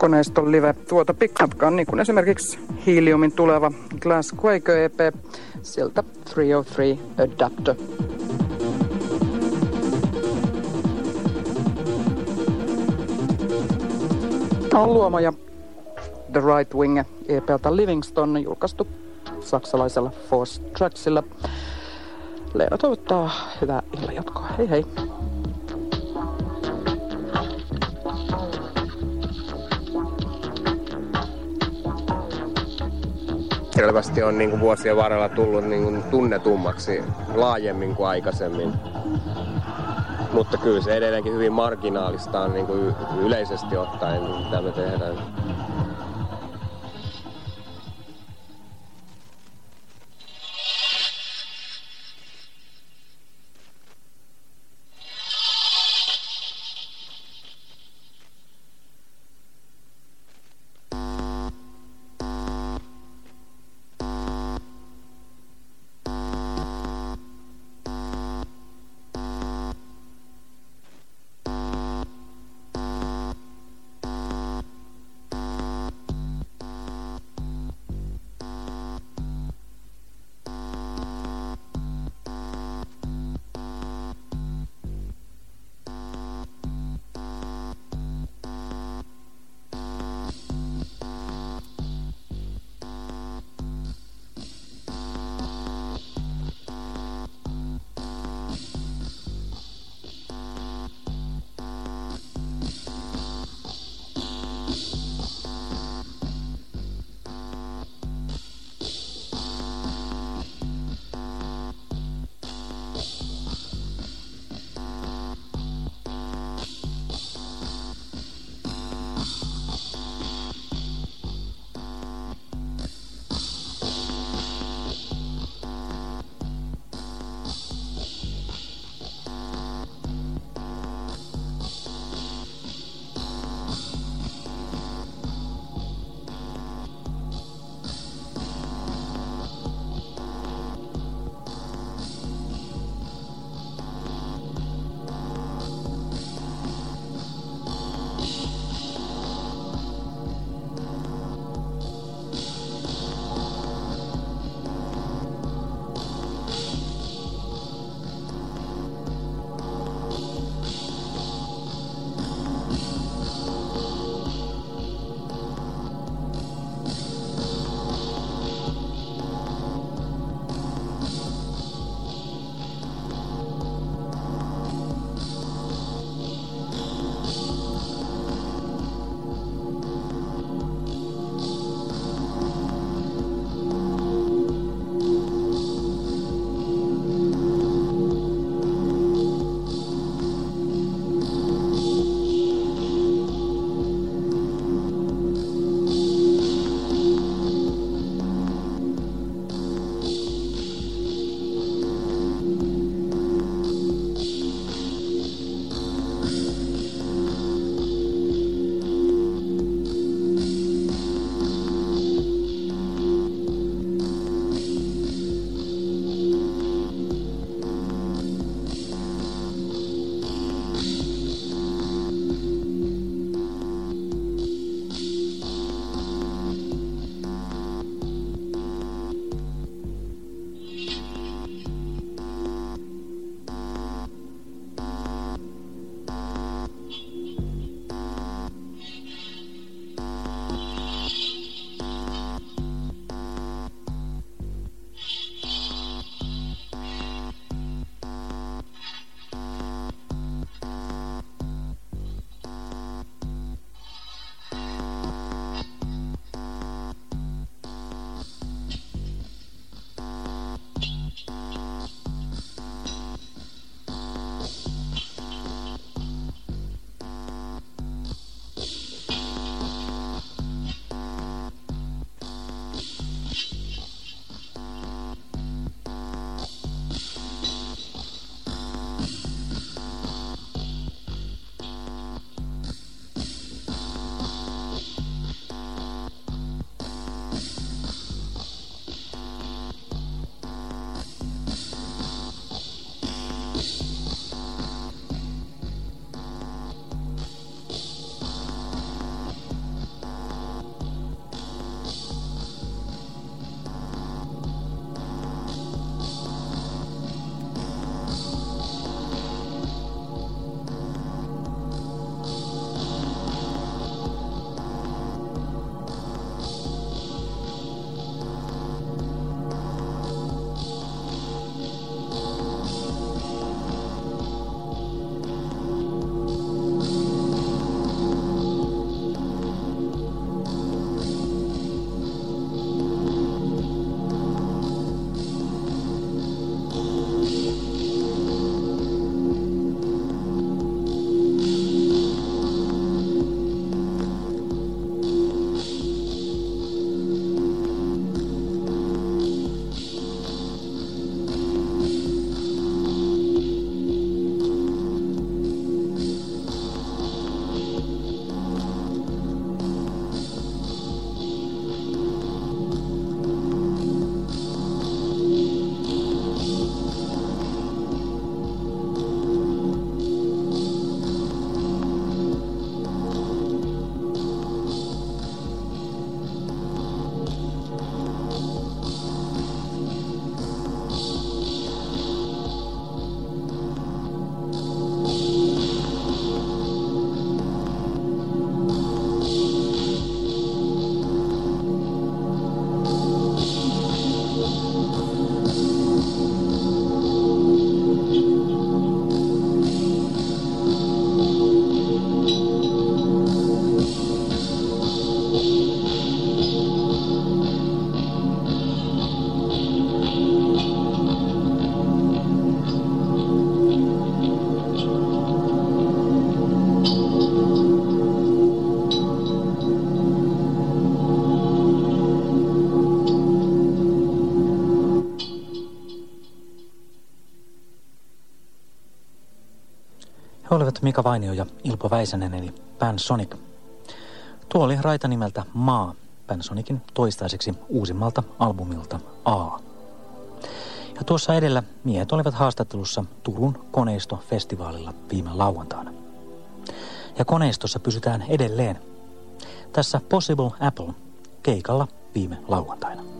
koneiston live tuota piknatkaan, niin kuin esimerkiksi Heliumin tuleva Glass Quaker EP, sieltä 303 Adapter. On luoma ja The Right Wing EPltä Livingston julkaistu saksalaisella Force Tracksilla. Leena toivottaa hyvää illanjatkoa. Hei hei! Selvästi on niin kuin vuosien varrella tullut niin kuin tunnetummaksi laajemmin kuin aikaisemmin. Mutta kyllä se edelleenkin hyvin marginaalista on niin kuin yleisesti ottaen, mitä me tehdään. Mika Vainio ja Ilpo Väisänen eli Sonic. Tuo oli raita nimeltä Maa, Sonicin toistaiseksi uusimmalta albumilta A. Ja tuossa edellä miehet olivat haastattelussa Turun koneistofestivaalilla viime lauantaina. Ja koneistossa pysytään edelleen. Tässä Possible Apple keikalla viime lauantaina.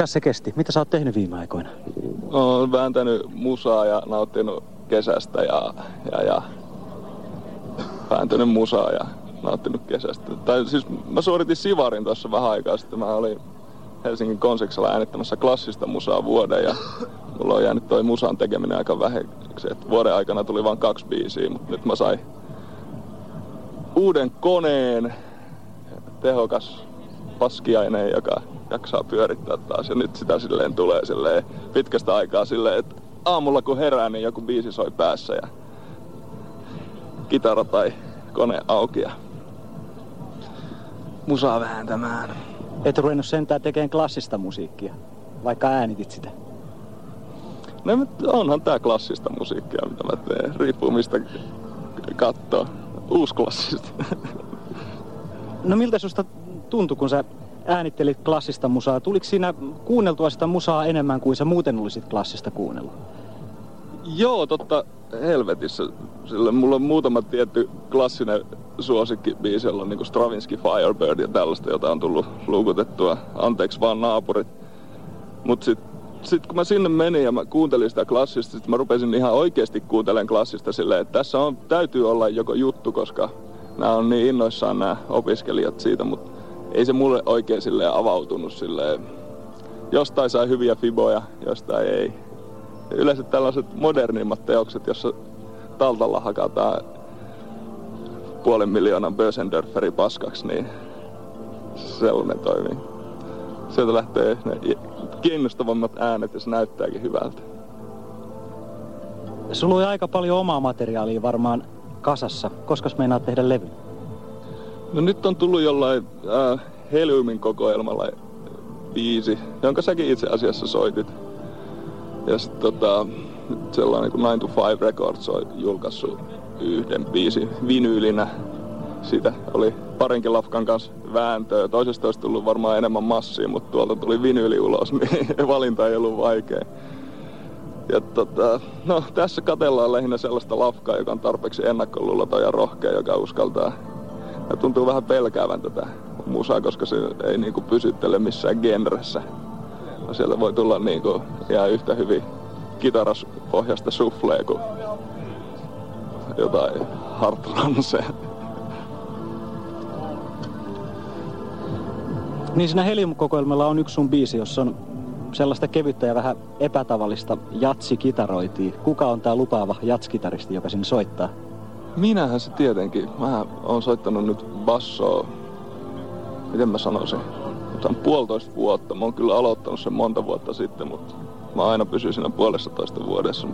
Ja se kesti. Mitä sä oot tehnyt viime aikoina? Olen vääntänyt musaa ja nauttinut kesästä ja, ja, ja vääntänyt musaa ja nauttinut kesästä. Tai siis mä suoritin Sivarin tuossa vähän aikaa sitten. Mä olin Helsingin konseksella äänittämässä klassista musaa vuoden ja mulla on jäänyt toi musan tekeminen aika vähäksi. Et vuoden aikana tuli vain kaksi biisiä, mutta nyt mä sain uuden koneen, tehokas paskiainen, joka jaksaa pyörittää taas. Ja nyt sitä silleen tulee silleen pitkästä aikaa silleen, että aamulla kun herää, niin joku biisi soi päässä ja kitara tai kone auki ja musaa vääntämään. Et ruvennut sentään tekemään klassista musiikkia, vaikka äänitit sitä? No onhan tää klassista musiikkia, mitä mä teen. Riippuu mistä katsoo. Uusklassista. No miltä susta tuntui, kun sä äänittelit klassista musaa. Tuliko siinä kuunneltua sitä musaa enemmän kuin sä muuten olisit klassista kuunnellut? Joo, totta helvetissä. Sillä mulla on muutama tietty klassinen suosikkibiisi, jolla on niin Stravinsky Firebird ja tällaista, jota on tullut luukutettua. Anteeksi vaan naapurit. Mut sit, sit kun mä sinne menin ja mä kuuntelin sitä klassista, sit mä rupesin ihan oikeasti kuuntelemaan klassista silleen, että tässä on, täytyy olla joko juttu, koska nämä on niin innoissaan nämä opiskelijat siitä, mutta ei se mulle oikein silleen avautunut silleen. Jostain sai hyviä fiboja, jostain ei. Yleensä tällaiset modernimmat teokset, jossa taltalla hakataan puolen miljoonan Bösendörferi paskaksi, niin sellainen toimii. Sieltä lähtee ne kiinnostavammat äänet ja se näyttääkin hyvältä. Sulla oli aika paljon omaa materiaalia varmaan kasassa. Koska meinaat tehdä levy? No nyt on tullut jollain äh, Heliumin kokoelmalla biisi, jonka säkin itse asiassa soitit. Ja sitten tota, sellainen kuin 9 to 5 Records on julkaissut yhden biisin vinyylinä. Siitä oli parinkin lafkan kanssa vääntöä. Toisesta olisi tullut varmaan enemmän massia, mutta tuolta tuli vinyyli ulos, niin valinta ei ollut vaikea. Ja tota, no, tässä katellaan lähinnä sellaista lafkaa, joka on tarpeeksi ennakkoluuloton ja rohkea, joka uskaltaa. Ja tuntuu vähän pelkäävän tätä musaa, koska se ei niinku pysyttele missään genressä. No, sieltä voi tulla niinku ihan yhtä hyvin kitaraspohjasta suflee kuin jotain hartranse. Niin siinä Helium-kokoelmalla on yksi sun biisi, jossa on sellaista kevyttä ja vähän epätavallista jatsikitaroitia. Kuka on tää lupaava jatskitaristi, joka sinne soittaa? Minähän se tietenkin. Mä oon soittanut nyt bassoa, miten mä sanoisin, on puolitoista vuotta. Mä oon kyllä aloittanut sen monta vuotta sitten, mutta mä aina pysyn siinä puolessa toista vuodessa.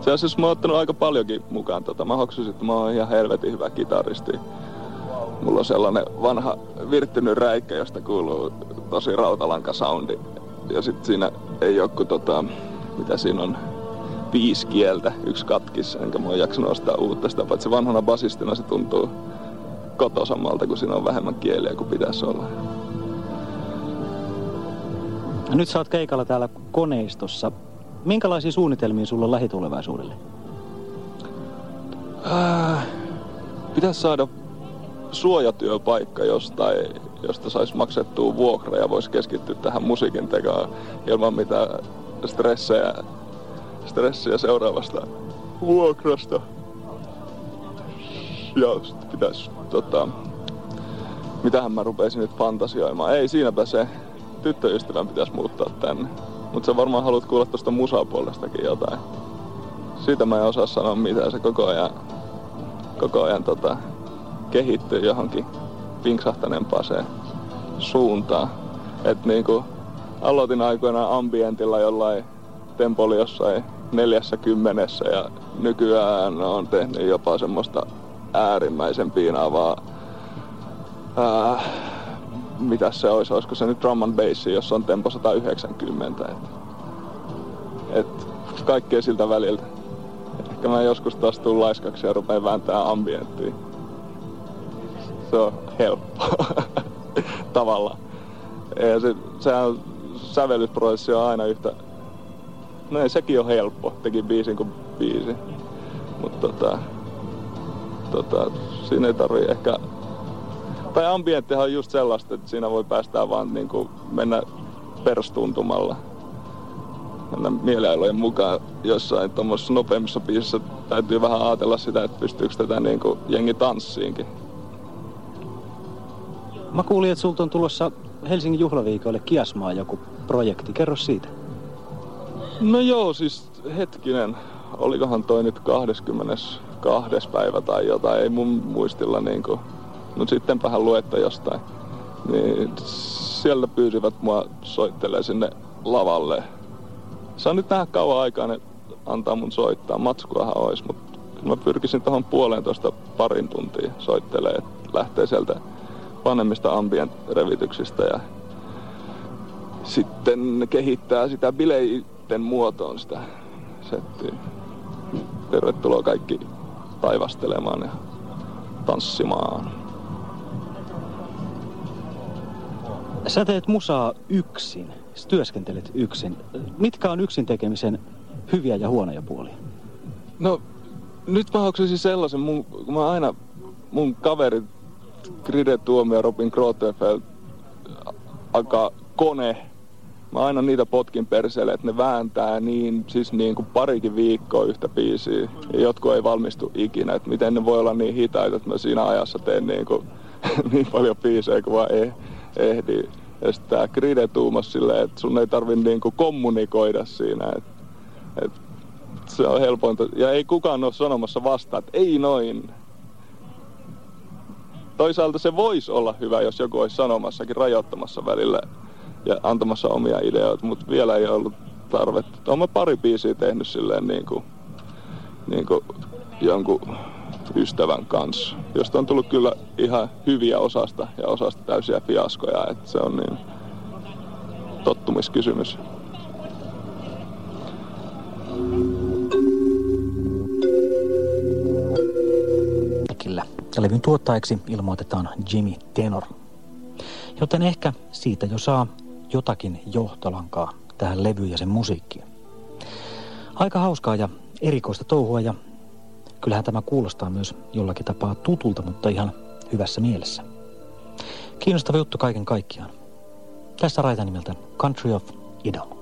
Se asiassa mä oon ottanut aika paljonkin mukaan tota. Mä hoksusin, että mä oon ihan helvetin hyvä kitaristi. Mulla on sellainen vanha virttynyt räikkä, josta kuuluu tosi rautalanka soundi. Ja sitten siinä ei kuin tota, mitä siinä on, viisi kieltä, yksi katkissa, enkä mä oon jaksanut ostaa uutta sitä, paitsi vanhana basistina se tuntuu kotosammalta, kun siinä on vähemmän kieliä kuin pitäisi olla. Nyt sä oot keikalla täällä koneistossa. Minkälaisia suunnitelmia sulla on lähitulevaisuudelle? Äh, pitäisi saada suojatyöpaikka jostain, josta saisi maksettua vuokra ja voisi keskittyä tähän musiikin tekoon ilman mitään stressejä, stressejä seuraavasta vuokrasta. Ja sitten pitäisi, tota, mitähän mä rupeisin nyt fantasioimaan. Ei, siinäpä se tyttöystävän pitäisi muuttaa tänne. Mutta sä varmaan haluat kuulla tuosta musapuolestakin jotain. Siitä mä en osaa sanoa mitään. Se koko ajan, koko ajan tota, kehittyy johonkin vinksahtaneempaan suuntaan. Et niinku, aloitin aikoinaan ambientilla jollain tempoli jossain neljässä kymmenessä ja nykyään on tehnyt jopa semmoista äärimmäisen piinaavaa ää, mitä se olisi, olisiko se nyt drum and bass, jossa on tempo 190. Et, et kaikkea siltä väliltä. Ehkä mä joskus taas tuun laiskaksi ja rupean vääntää ambienttiin se on helppo tavallaan. Ja se, sehän sävellysprosessi on aina yhtä... No ei, sekin on helppo, teki biisin kuin biisi. Mutta tota, tota, siinä ei tarvii ehkä... Tai ambienttihan on just sellaista, että siinä voi päästää vaan niin kuin mennä perstuntumalla. Mennä mielialojen mukaan jossain tuommoisessa nopeammissa biisissä täytyy vähän ajatella sitä, että pystyykö tätä niin kuin jengi tanssiinkin. Mä kuulin, että sulta on tulossa Helsingin juhlaviikoille Kiasmaa joku projekti. Kerro siitä. No joo, siis hetkinen. Olikohan toi nyt 22. päivä tai jotain, ei mun muistilla niinku. No sittenpähän luetta jostain. Niin siellä pyysivät mua soittelee sinne lavalle. Saa nyt nähdä kauan aikaa ne antaa mun soittaa. Matskuahan ois, mutta mä pyrkisin tuohon puolentoista parin tuntia soittelee, että lähtee sieltä vanhemmista ambient-revityksistä ja sitten kehittää sitä bileiden muotoon sitä settiä. Tervetuloa kaikki taivastelemaan ja tanssimaan. Sä teet musaa yksin, sä työskentelet yksin. Mitkä on yksin tekemisen hyviä ja huonoja puolia? No, nyt mä haukaisin sellaisen, mun, kun mä aina, mun kaverit Gride Tuomio Robin Grotefeld aika kone. Mä aina niitä potkin perseelle, että ne vääntää niin, siis niin kuin parikin viikkoa yhtä biisiä. Ja jotkut ei valmistu ikinä, että miten ne voi olla niin hitaita, että mä siinä ajassa teen niin, kuin, niin paljon biisejä kuin vaan eh, ehdin. Ja sitten tää Gride tuumas silleen, että sun ei tarvi niin kuin kommunikoida siinä, että, että se on helpointa. Ja ei kukaan ole sanomassa vastaan, että ei noin. Toisaalta se voisi olla hyvä, jos joku olisi sanomassakin rajoittamassa välillä ja antamassa omia ideoita, mutta vielä ei ollut tarvetta. Olen pari biisiä tehnyt silleen niin kuin, niin kuin jonkun ystävän kanssa, josta on tullut kyllä ihan hyviä osasta ja osasta täysiä fiaskoja, että se on niin tottumiskysymys. Ja levyn tuottajaksi ilmoitetaan Jimmy Tenor. Joten ehkä siitä jo saa jotakin johtolankaa tähän levyyn ja sen musiikkiin. Aika hauskaa ja erikoista touhua ja kyllähän tämä kuulostaa myös jollakin tapaa tutulta, mutta ihan hyvässä mielessä. Kiinnostava juttu kaiken kaikkiaan. Tässä raita nimeltä Country of Idol.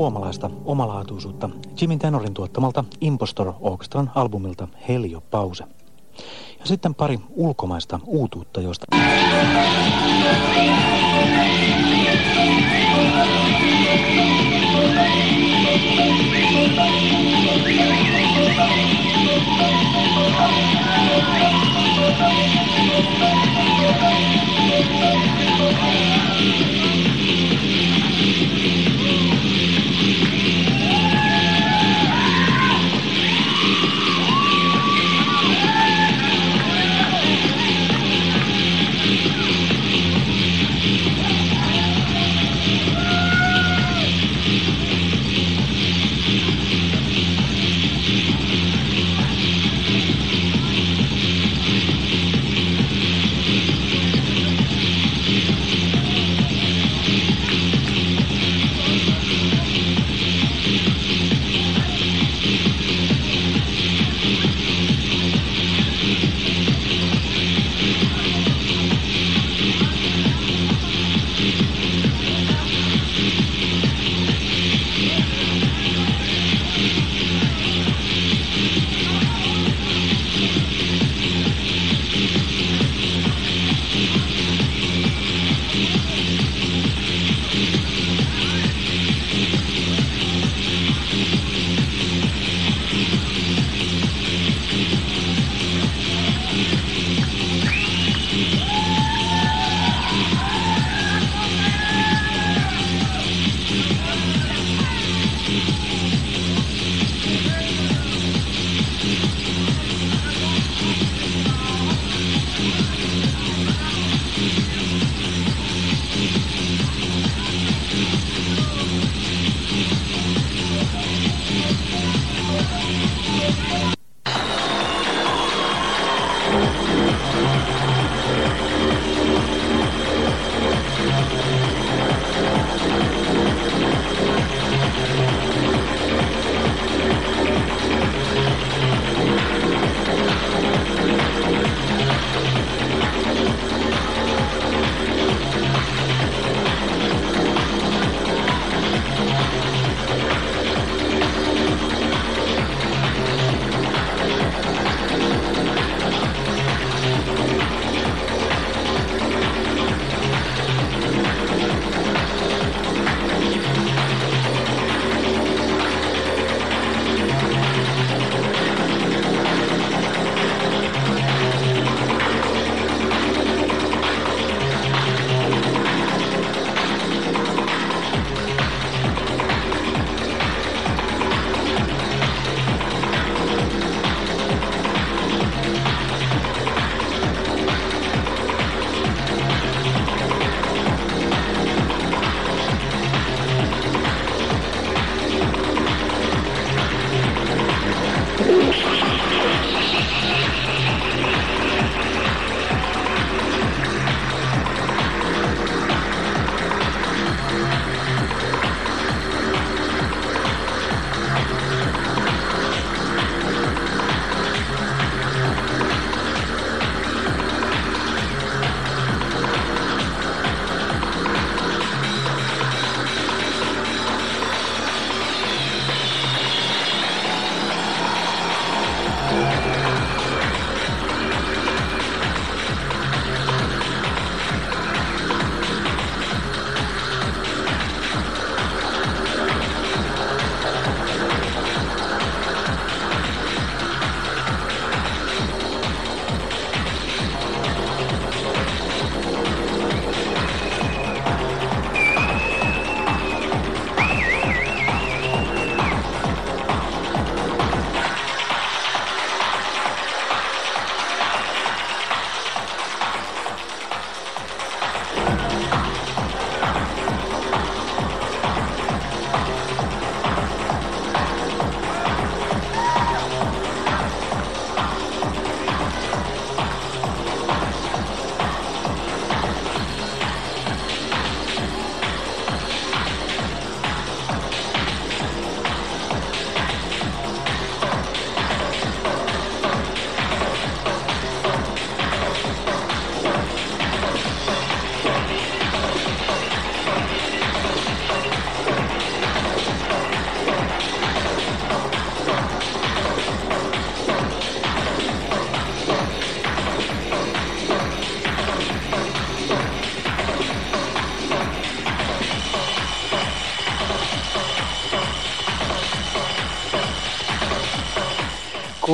suomalaista omalaatuisuutta Jimin Tenorin tuottamalta Impostor Orchestran albumilta Helio Pause. Ja sitten pari ulkomaista uutuutta, joista...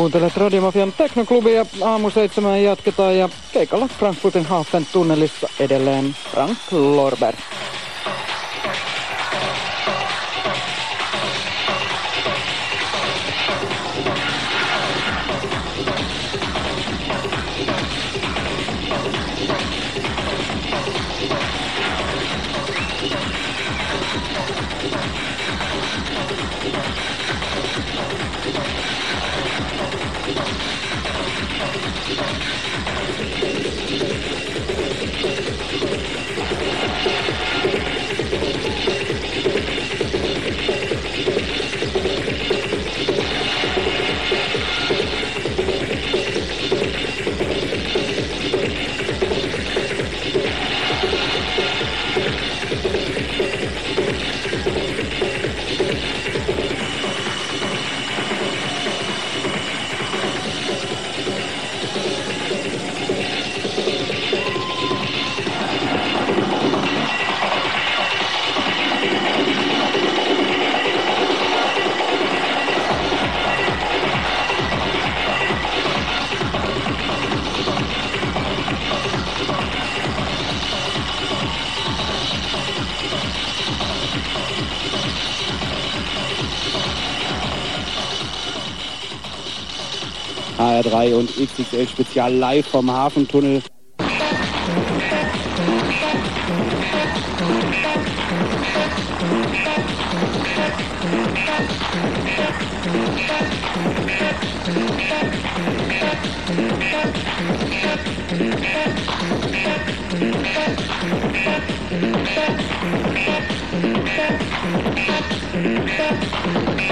Kuuntelet Radiomafian Teknoklubia. Aamu seitsemän jatketaan ja keikalla Frankfurtin Hafen tunnelissa edelleen Frank Lorber. HR3 und XXL Spezial live vom Hafentunnel. Thank